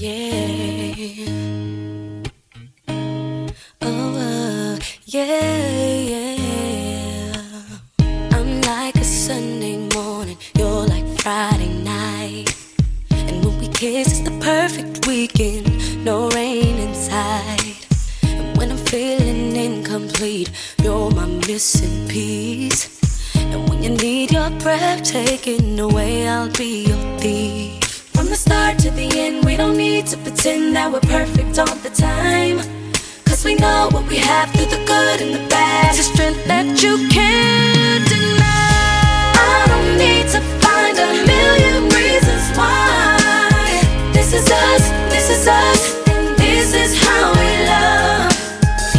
Yeah. Oh, uh, yeah, yeah. I'm like a Sunday morning, you're like Friday night. And when we kiss, it's the perfect weekend, no rain inside. And when I'm feeling incomplete, you're my missing piece. And when you need your breath taken away, I'll be your thief. To pretend that we're perfect all the time. Cause we know what we have through the good and the bad. It's a strength that you can't deny. I don't need to find a million reasons why. This is us, this is us, and this is how we love.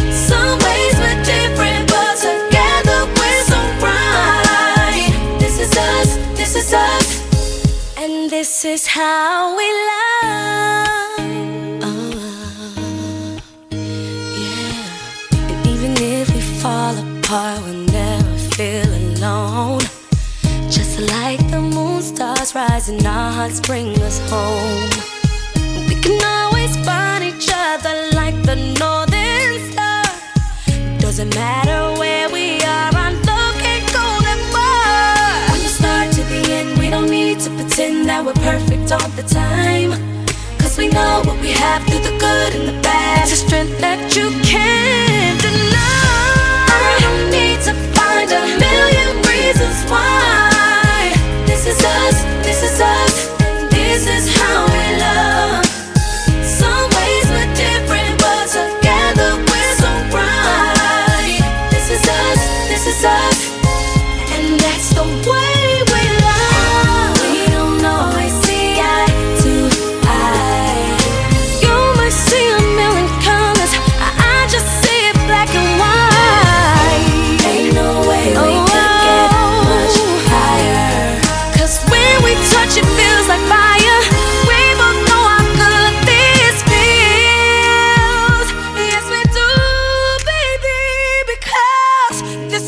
Some ways we're different, but together we're so right. This is us, this is us, and this is how we love. We'll never feel alone. Just like the moon, stars rising, our hearts bring us home. We can always find each other like the northern star. Doesn't matter where we are, our love can't go that far. From the start to the end, we don't need to pretend that we're perfect all the time. Cause we know what we have through the good and the bad. It's a strength that you can't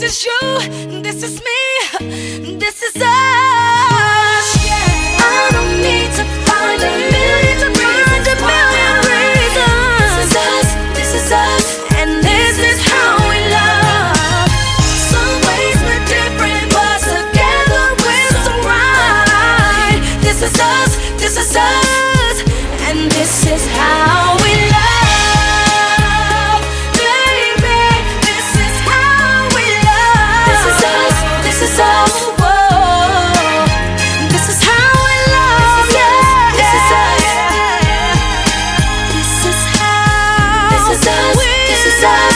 is you, this is me, this is us. Us.